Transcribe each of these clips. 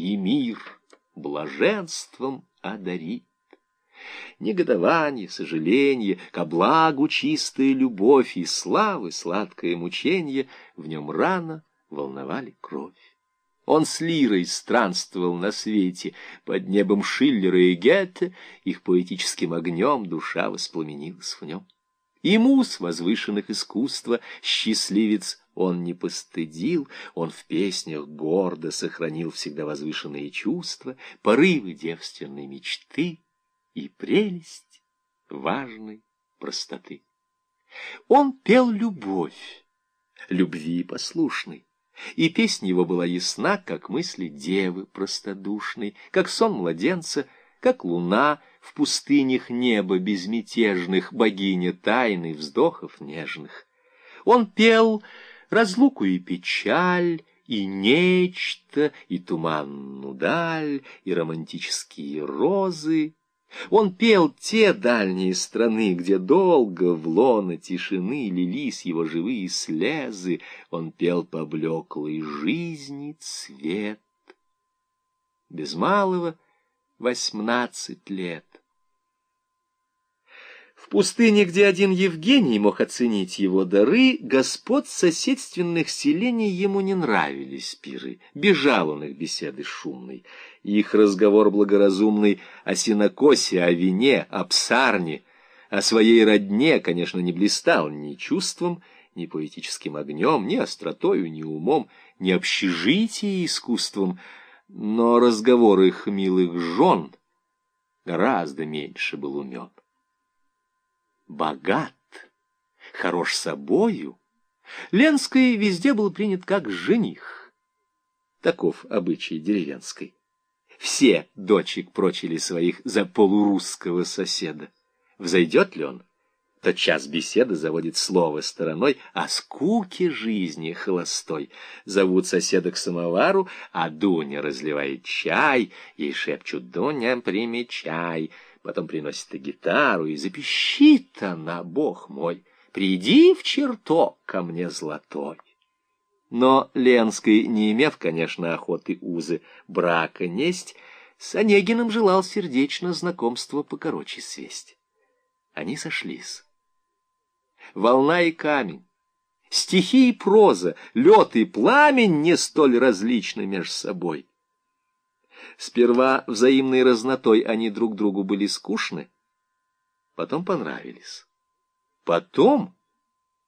и мир блаженством одарит. Негодование, сожаление, ко благу чистая любовь и славы сладкое мучение в нем рано волновали кровь. Он с лирой странствовал на свете, под небом Шиллера и Гетте, их поэтическим огнем душа воспламенилась в нем. И мус возвышенных искусства, счастливец, он не постыдил, он в песнях гордо сохранил всегда возвышенные чувства, порывы девственной мечты и прелесть важной простоты. Он пел любовь, любви послушной, и песня его была ясна, как мысли девы простодушной, как сон младенца, как луна в пустынях неба безмятежных, богиня тайны вздохов нежных. Он пел разлуку и печаль, и нечто, и туманную даль, и романтические розы, он пел те дальние страны, где долго в лоно тишины лились его живые слезы. Он пел поблеклой жизни цвет. Без малого восемнадцать лет. В пустыне, где один Евгений мог оценить его дары, господ соседственных селений ему не нравились пиры. Бежал он их беседы шумной. Их разговор благоразумный о синокосе, о вине, о псарне, о своей родне, конечно, не блистал ни чувством, ни поэтическим огнем, ни остротою, ни умом, ни общежитием искусством, но разговор их милых жен гораздо меньше был умен богат, хорош собою, Ленский везде был принят как жених. Таков обычай деревенской. Все дочек прочили своих за полурусского соседа. Взойдет ли он? Тот час беседы заводит слово стороной о скуке жизни холостой. Зовут соседа к самовару, а Дуня разливает чай, ей шепчут «Дуня, примечай» потом приносит и гитару, и запищит она, бог мой, приди в чертог ко мне золотой. Но Ленский, не имев, конечно, охоты узы брака несть, с Онегиным желал сердечно знакомство покороче свесть. Они сошлись. Волна и камень, стихи и проза, лед и пламень не столь различны между собой. Сперва взаимной разнотой они друг другу были скучны, потом понравились. Потом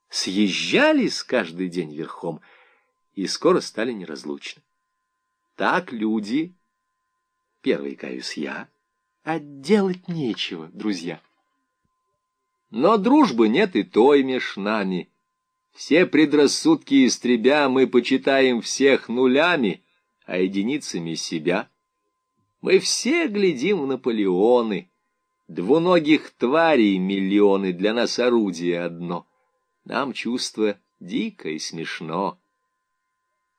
съезжались каждый день верхом и скоро стали неразлучны. Так люди, первый каюсь я, а делать нечего, друзья. Но дружбы нет и той меж нами. Все предрассудки истребя, мы почитаем всех нулями, а единицами себя — мы все глядим в Наполеоны. Двуногих тварей миллионы, для нас орудие одно. Нам чувство дико и смешно.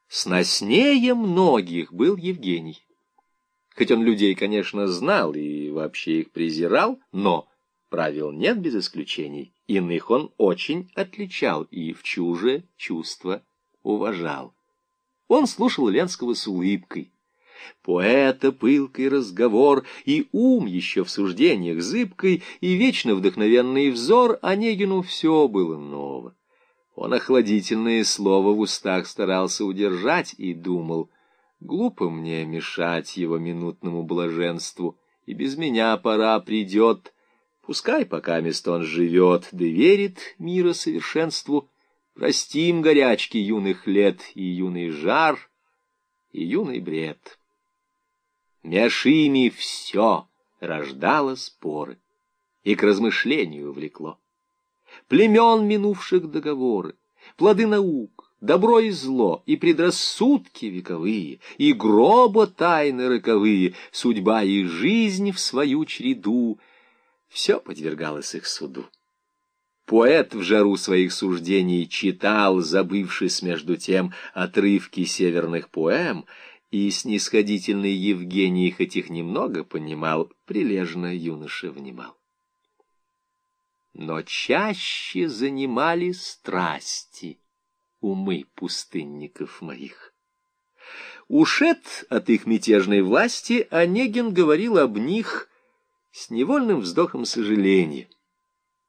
Сноснее многих был Евгений. Хоть он людей, конечно, знал и вообще их презирал, но правил нет без исключений. Иных он очень отличал и в чуже чувства уважал. Он слушал Ленского с улыбкой, Поэта пылкий разговор и ум еще в суждениях зыбкой, и вечно вдохновенный взор Онегину все было ново. Он охладительное слово в устах старался удержать и думал, глупо мне мешать его минутному блаженству, и без меня пора придет. Пускай пока мест он живет, да верит мира совершенству, простим горячки юных лет и юный жар, и юный бред. Меж ими все рождало споры и к размышлению влекло. Племен минувших договоры, плоды наук, добро и зло, и предрассудки вековые, и гроба тайны роковые, судьба и жизнь в свою череду, все подвергалось их суду. Поэт в жару своих суждений читал, забывшись между тем отрывки северных поэм, и снисходительный Евгений хоть их немного понимал, прилежно юноша внимал. Но чаще занимали страсти умы пустынников моих. Ушед от их мятежной власти, Онегин говорил об них с невольным вздохом сожаления.